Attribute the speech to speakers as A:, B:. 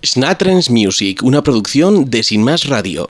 A: Snatrens Music, una producción de Sin Más Radio.